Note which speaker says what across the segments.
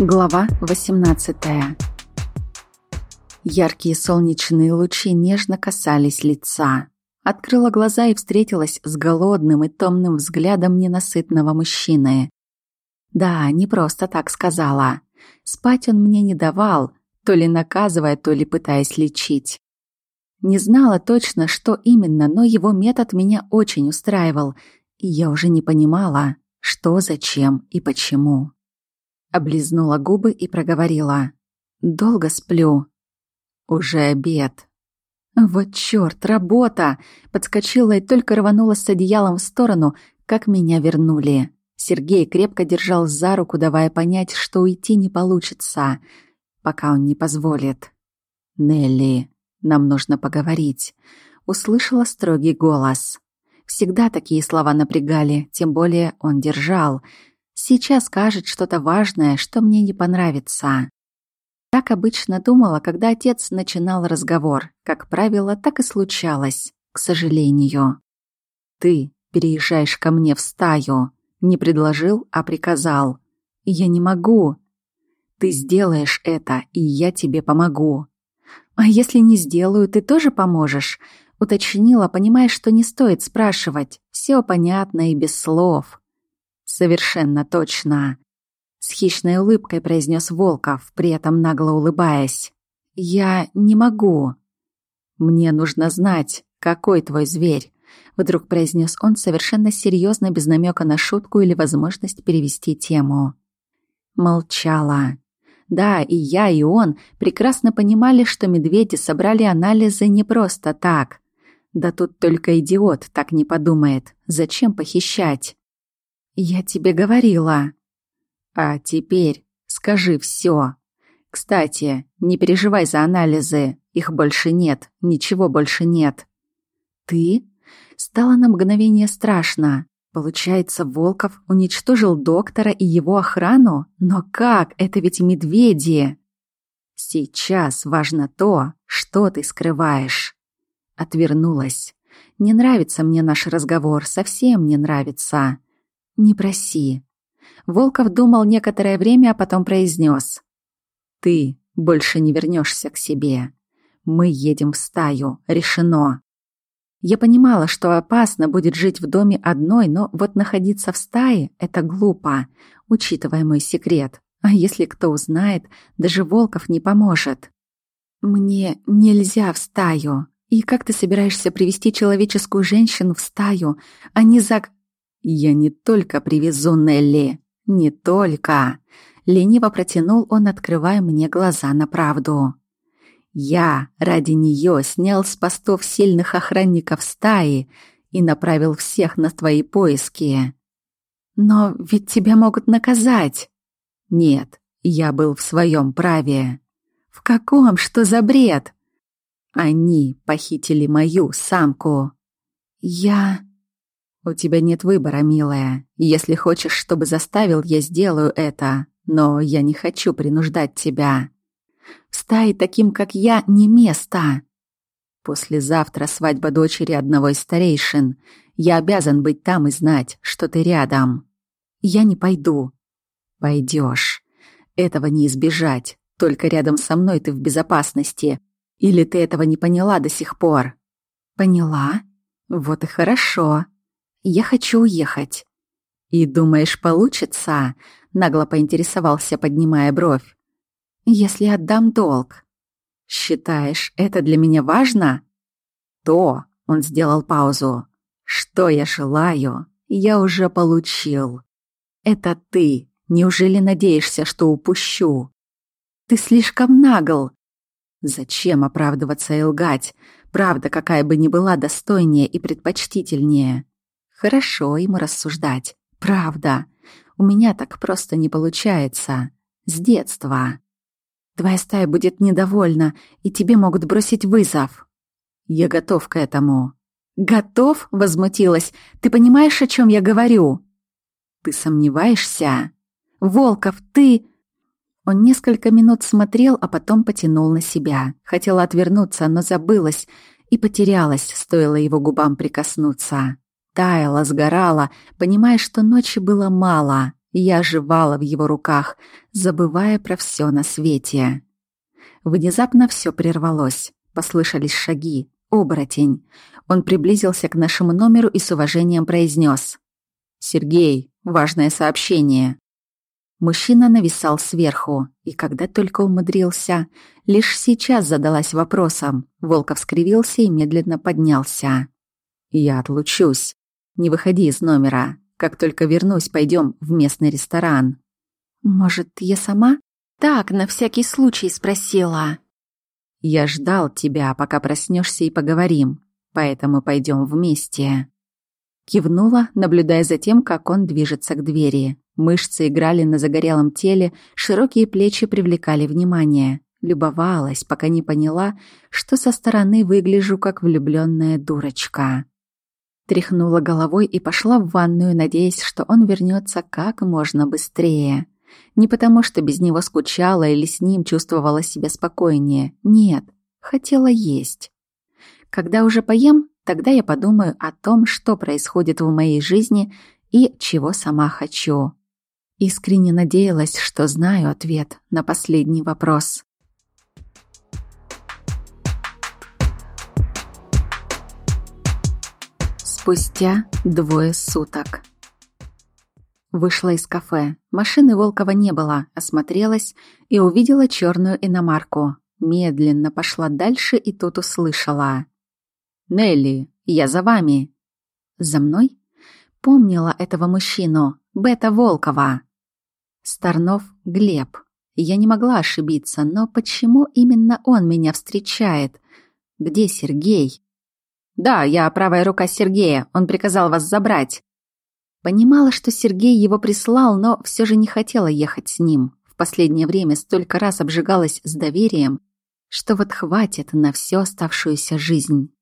Speaker 1: Глава 18 Яркие солнечные лучи нежно касались лица. Открыла глаза и встретилась с голодным и томным взглядом ненасытного мужчины. Да, не просто так сказала. Спать он мне не давал, то ли наказывая, то ли пытаясь лечить. Не знала точно, что именно, но его метод меня очень устраивал, и я уже не понимала, что, зачем и почему. Облизнула губы и проговорила. «Долго сплю». «Уже обед». «Вот чёрт, работа!» Подскочила и только рванула с одеялом в сторону, как меня вернули. Сергей крепко держал за руку, давая понять, что уйти не получится, пока он не позволит. «Нелли, нам нужно поговорить», — услышала строгий голос. Всегда такие слова напрягали, тем более он держал — Сейчас скажет что-то важное, что мне не понравится. Так обычно думала, когда отец начинал разговор. Как правило, так и случалось, к сожалению. Ты переезжаешь ко мне в стаю. Не предложил, а приказал. Я не могу. Ты сделаешь это, и я тебе помогу. А если не сделаю, ты тоже поможешь? Уточнила, понимая, что не стоит спрашивать. Все понятно и без слов. «Совершенно точно!» С хищной улыбкой произнес Волков, при этом нагло улыбаясь. «Я не могу!» «Мне нужно знать, какой твой зверь!» Вдруг произнес он совершенно серьезно, без намека на шутку или возможность перевести тему. Молчала. Да, и я, и он прекрасно понимали, что медведи собрали анализы не просто так. Да тут только идиот так не подумает. Зачем похищать? «Я тебе говорила». «А теперь скажи все. Кстати, не переживай за анализы. Их больше нет. Ничего больше нет». «Ты?» Стало на мгновение страшно. Получается, Волков уничтожил доктора и его охрану? Но как? Это ведь медведи! Сейчас важно то, что ты скрываешь. Отвернулась. Не нравится мне наш разговор, совсем не нравится. «Не проси». Волков думал некоторое время, а потом произнес. «Ты больше не вернешься к себе. Мы едем в стаю. Решено». Я понимала, что опасно будет жить в доме одной, но вот находиться в стае — это глупо, учитывая мой секрет. А если кто узнает, даже Волков не поможет. «Мне нельзя в стаю. И как ты собираешься привести человеческую женщину в стаю, а не за...» «Я не только привезу Нелли, не только!» Лениво протянул он, открывая мне глаза на правду. «Я ради нее снял с постов сильных охранников стаи и направил всех на твои поиски. Но ведь тебя могут наказать!» «Нет, я был в своем праве». «В каком? Что за бред?» «Они похитили мою самку». «Я...» «У тебя нет выбора, милая. Если хочешь, чтобы заставил, я сделаю это. Но я не хочу принуждать тебя. В стае таким, как я, не место. Послезавтра свадьба дочери одного из старейшин. Я обязан быть там и знать, что ты рядом. Я не пойду. Пойдешь. Этого не избежать. Только рядом со мной ты в безопасности. Или ты этого не поняла до сих пор? Поняла? Вот и хорошо. Я хочу уехать». «И думаешь, получится?» — нагло поинтересовался, поднимая бровь. «Если отдам долг». «Считаешь, это для меня важно?» «То», — он сделал паузу, — «что я желаю, я уже получил. Это ты. Неужели надеешься, что упущу?» «Ты слишком нагл». «Зачем оправдываться и лгать? Правда, какая бы ни была, достойнее и предпочтительнее. Хорошо ему рассуждать. Правда. У меня так просто не получается. С детства. Твоя стая будет недовольна, и тебе могут бросить вызов. Я готов к этому. Готов? Возмутилась. Ты понимаешь, о чем я говорю? Ты сомневаешься? Волков, ты... Он несколько минут смотрел, а потом потянул на себя. Хотела отвернуться, но забылась и потерялась, стоило его губам прикоснуться таяла, сгорала, понимая, что ночи было мало. Я оживала в его руках, забывая про все на свете. Внезапно все прервалось. Послышались шаги. Оборотень. Он приблизился к нашему номеру и с уважением произнес. «Сергей, важное сообщение». Мужчина нависал сверху, и когда только умудрился, лишь сейчас задалась вопросом. Волков скривился и медленно поднялся. «Я отлучусь. Не выходи из номера. Как только вернусь, пойдем в местный ресторан».
Speaker 2: «Может, я сама?» «Так, на всякий случай спросила».
Speaker 1: «Я ждал тебя, пока проснешься и поговорим, поэтому пойдем вместе». Кивнула, наблюдая за тем, как он движется к двери. Мышцы играли на загорелом теле, широкие плечи привлекали внимание. Любовалась, пока не поняла, что со стороны выгляжу как влюбленная дурочка. Тряхнула головой и пошла в ванную, надеясь, что он вернется как можно быстрее. Не потому, что без него скучала или с ним чувствовала себя спокойнее. Нет, хотела есть. Когда уже поем, тогда я подумаю о том, что происходит в моей жизни и чего сама хочу. Искренне надеялась, что знаю ответ на последний вопрос. Спустя двое суток. Вышла из кафе. Машины Волкова не было. Осмотрелась и увидела черную иномарку. Медленно пошла дальше и тут услышала. «Нелли, я за вами». «За мной?» Помнила этого мужчину. Бета Волкова. Старнов Глеб. Я не могла ошибиться, но почему именно он меня встречает? Где Сергей? Да, я правая рука Сергея. Он приказал вас забрать. Понимала, что Сергей его прислал, но все же не хотела ехать с ним. В последнее время столько раз обжигалась с доверием, что вот хватит на всю оставшуюся жизнь.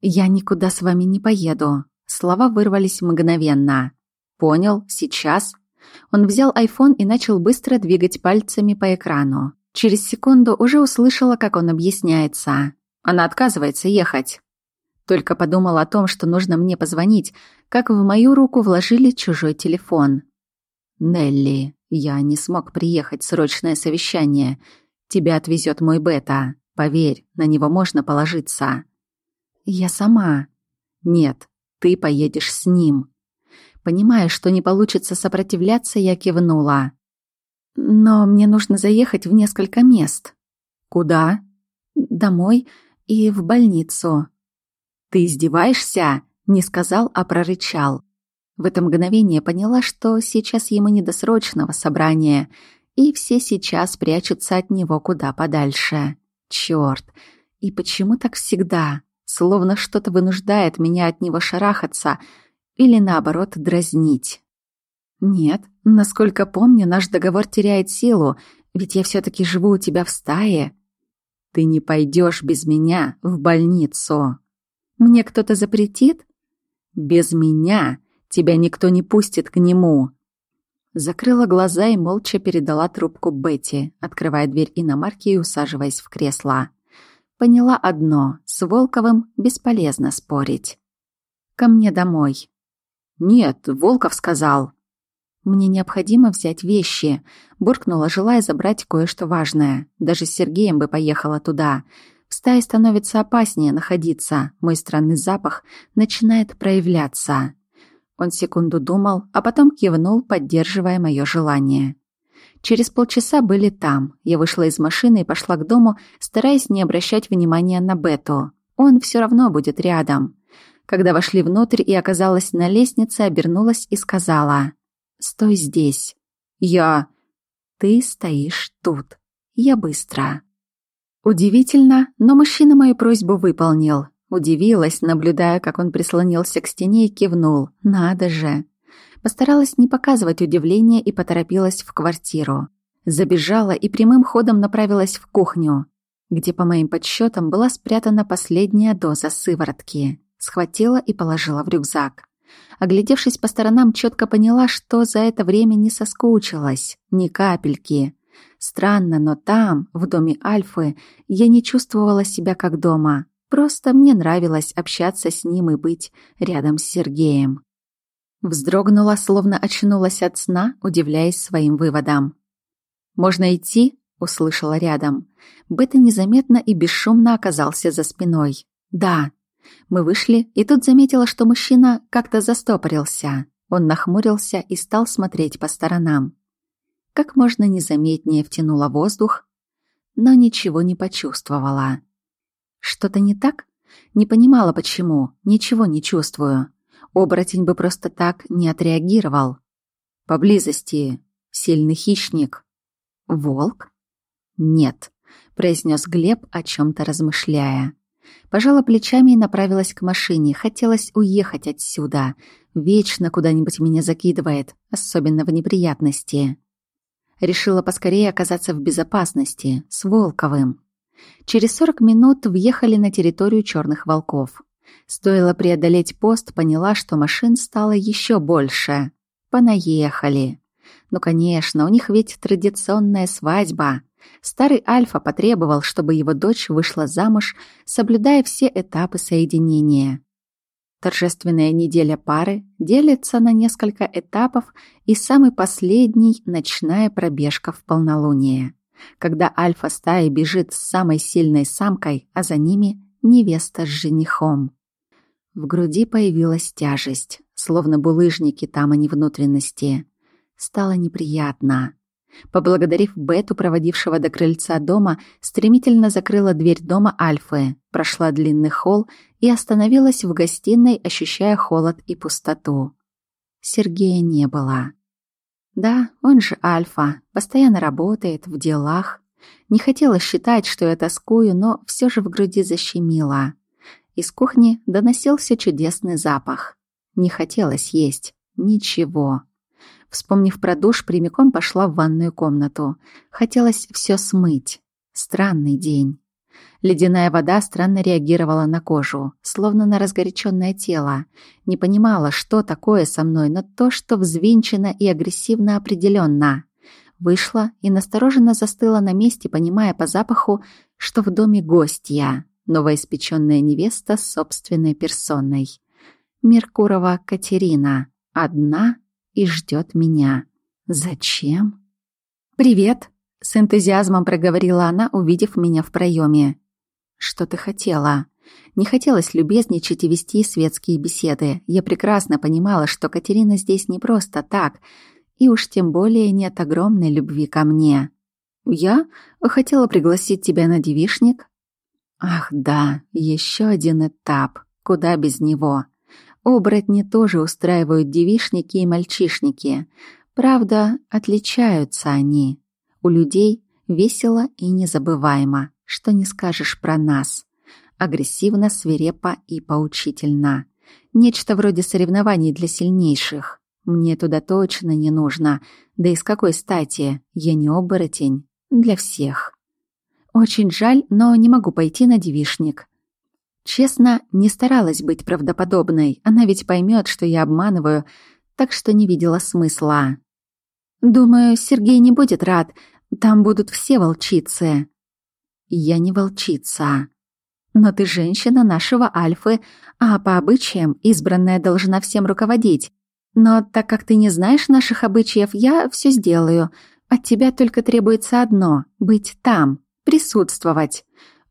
Speaker 1: «Я никуда с вами не поеду». Слова вырвались мгновенно. Понял, сейчас. Он взял айфон и начал быстро двигать пальцами по экрану. Через секунду уже услышала, как он объясняется. Она отказывается ехать. Только подумал о том, что нужно мне позвонить, как в мою руку вложили чужой телефон. «Нелли, я не смог приехать, срочное совещание. Тебя отвезет мой бета. Поверь, на него можно положиться». «Я сама». «Нет, ты поедешь с ним». Понимая, что не получится сопротивляться, я кивнула. «Но мне нужно заехать в несколько мест». «Куда?» «Домой и в больницу». «Ты издеваешься?» Не сказал, а прорычал. В это мгновение поняла, что сейчас ему не до срочного собрания, и все сейчас прячутся от него куда подальше. Чёрт! И почему так всегда? Словно что-то вынуждает меня от него шарахаться — или наоборот дразнить. Нет, насколько помню, наш договор теряет силу, ведь я все-таки живу у тебя в стае. Ты не пойдешь без меня в больницу. Мне кто-то запретит? Без меня тебя никто не пустит к нему. Закрыла глаза и молча передала трубку Бетти, открывая дверь иномарки и усаживаясь в кресло. Поняла одно — с Волковым бесполезно спорить. «Ко мне домой», «Нет, Волков сказал». «Мне необходимо взять вещи», — буркнула, желая забрать кое-что важное. Даже с Сергеем бы поехала туда. Стае становится опаснее находиться. Мой странный запах начинает проявляться. Он секунду думал, а потом кивнул, поддерживая мое желание. Через полчаса были там. Я вышла из машины и пошла к дому, стараясь не обращать внимания на Бету. Он все равно будет рядом. Когда вошли внутрь и оказалась на лестнице, обернулась и сказала «Стой здесь». «Я...» «Ты стоишь тут. Я быстро». Удивительно, но мужчина мою просьбу выполнил. Удивилась, наблюдая, как он прислонился к стене и кивнул. «Надо же!» Постаралась не показывать удивления и поторопилась в квартиру. Забежала и прямым ходом направилась в кухню, где, по моим подсчетам, была спрятана последняя доза сыворотки. Схватила и положила в рюкзак. Оглядевшись по сторонам, четко поняла, что за это время не соскучилась. Ни капельки. Странно, но там, в доме Альфы, я не чувствовала себя как дома. Просто мне нравилось общаться с ним и быть рядом с Сергеем. Вздрогнула, словно очнулась от сна, удивляясь своим выводам. «Можно идти?» — услышала рядом. Бета незаметно и бесшумно оказался за спиной. «Да». Мы вышли, и тут заметила, что мужчина как-то застопорился. Он нахмурился и стал смотреть по сторонам. Как можно незаметнее втянула воздух, но ничего не почувствовала. Что-то не так? Не понимала, почему. Ничего не чувствую. Оборотень бы просто так не отреагировал. Поблизости сильный хищник. Волк? Нет, произнес Глеб, о чем-то размышляя. Пожала плечами и направилась к машине. Хотелось уехать отсюда. Вечно куда-нибудь меня закидывает, особенно в неприятности. Решила поскорее оказаться в безопасности, с Волковым. Через 40 минут въехали на территорию черных волков. Стоило преодолеть пост, поняла, что машин стало еще больше. Понаехали. Ну, конечно, у них ведь традиционная свадьба. Старый Альфа потребовал, чтобы его дочь вышла замуж, соблюдая все этапы соединения. Торжественная неделя пары делится на несколько этапов, и самый последний — ночная пробежка в полнолуние, когда альфа-стая бежит с самой сильной самкой, а за ними — невеста с женихом. В груди появилась тяжесть, словно булыжники там, а не внутренности. Стало неприятно. Поблагодарив Бету, проводившего до крыльца дома, стремительно закрыла дверь дома Альфы, прошла длинный холл и остановилась в гостиной, ощущая холод и пустоту. Сергея не было. Да, он же Альфа, постоянно работает, в делах. Не хотела считать, что я тоскую, но все же в груди защемило. Из кухни доносился чудесный запах. Не хотелось есть. Ничего. Вспомнив про душ, прямиком пошла в ванную комнату. Хотелось все смыть. Странный день. Ледяная вода странно реагировала на кожу, словно на разгоряченное тело. Не понимала, что такое со мной, но то, что взвинчено и агрессивно определенно. Вышла и настороженно застыла на месте, понимая по запаху, что в доме гостья, новоиспеченная невеста с собственной персоной. Меркурова Катерина. Одна и ждет меня. Зачем? «Привет!» — с энтузиазмом проговорила она, увидев меня в проеме. «Что ты хотела?» Не хотелось любезничать и вести светские беседы. Я прекрасно понимала, что Катерина здесь не просто так, и уж тем более нет огромной любви ко мне. «Я хотела пригласить тебя на девишник». «Ах да, еще один этап. Куда без него?» Оборотни тоже устраивают девишники и мальчишники. Правда, отличаются они. У людей весело и незабываемо, что не скажешь про нас. Агрессивно, свирепо и поучительно. Нечто вроде соревнований для сильнейших. Мне туда точно не нужно. Да и с какой стати? Я не оборотень. Для всех. Очень жаль, но не могу пойти на девишник. Честно, не старалась быть правдоподобной. Она ведь поймет, что я обманываю, так что не видела смысла. Думаю, Сергей не будет рад. Там будут все волчицы. Я не волчица. Но ты женщина нашего Альфы, а по обычаям избранная должна всем руководить. Но так как ты не знаешь наших обычаев, я все сделаю. От тебя только требуется одно — быть там, присутствовать.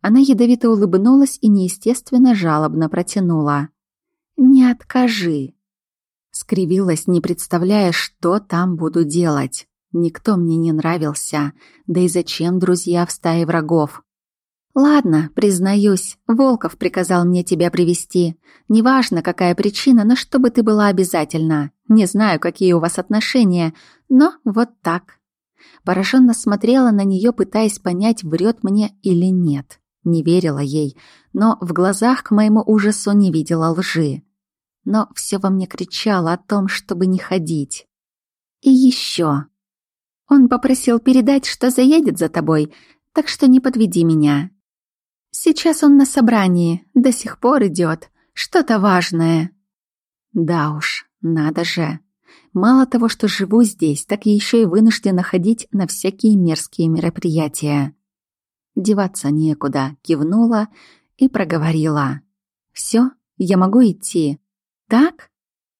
Speaker 1: Она ядовито улыбнулась и неестественно жалобно протянула. «Не откажи!» Скривилась, не представляя, что там буду делать. Никто мне не нравился. Да и зачем друзья в стае врагов? «Ладно, признаюсь, Волков приказал мне тебя привести. Неважно, какая причина, но чтобы ты была обязательно. Не знаю, какие у вас отношения, но вот так». Пораженно смотрела на нее, пытаясь понять, врет мне или нет. Не верила ей, но в глазах к моему ужасу не видела лжи. Но все во мне кричало о том, чтобы не ходить. И еще. Он попросил передать, что заедет за тобой, так что не подведи меня. Сейчас он на собрании, до сих пор идет. Что-то важное. Да уж, надо же. Мало того, что живу здесь, так еще и вынуждена ходить на всякие мерзкие мероприятия. Деваться некуда, кивнула и проговорила. «Все, я могу идти. Так?»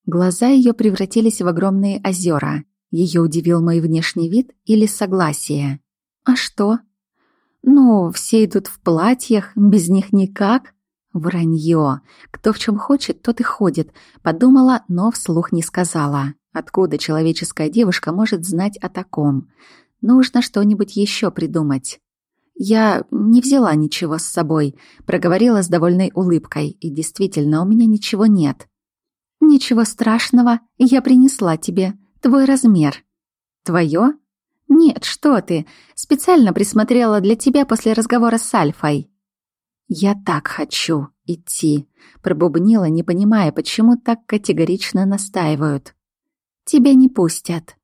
Speaker 1: Глаза ее превратились в огромные озера. Ее удивил мой внешний вид или согласие? А что? Ну, все идут в платьях, без них никак. Вранье. Кто в чем хочет, тот и ходит. Подумала, но вслух не сказала. Откуда человеческая девушка может знать о таком? Нужно что-нибудь еще придумать. Я не взяла ничего с собой, проговорила с довольной улыбкой, и действительно, у меня ничего нет. Ничего страшного, я принесла тебе твой размер. Твое? Нет, что ты? Специально присмотрела для тебя после разговора с Альфой. Я так хочу идти, пробубнила, не понимая, почему так категорично настаивают. Тебя не пустят.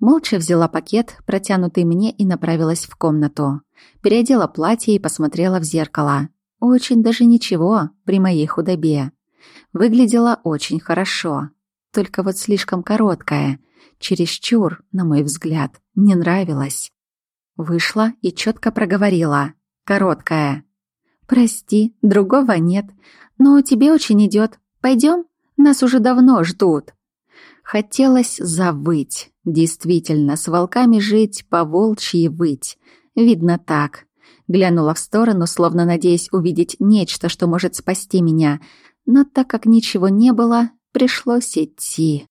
Speaker 1: Молча взяла пакет, протянутый мне, и направилась в комнату. Переодела платье и посмотрела в зеркало. Очень даже ничего при моей худобе. Выглядела очень хорошо. Только вот слишком короткая. Чересчур, на мой взгляд, не нравилась. Вышла и четко проговорила. Короткая. «Прости, другого нет. Но тебе очень идет. Пойдем? Нас уже давно ждут». Хотелось завыть. Действительно, с волками жить, по волчьи выть. Видно так. Глянула в сторону, словно надеясь увидеть нечто, что может спасти меня. Но так как ничего не было, пришлось идти.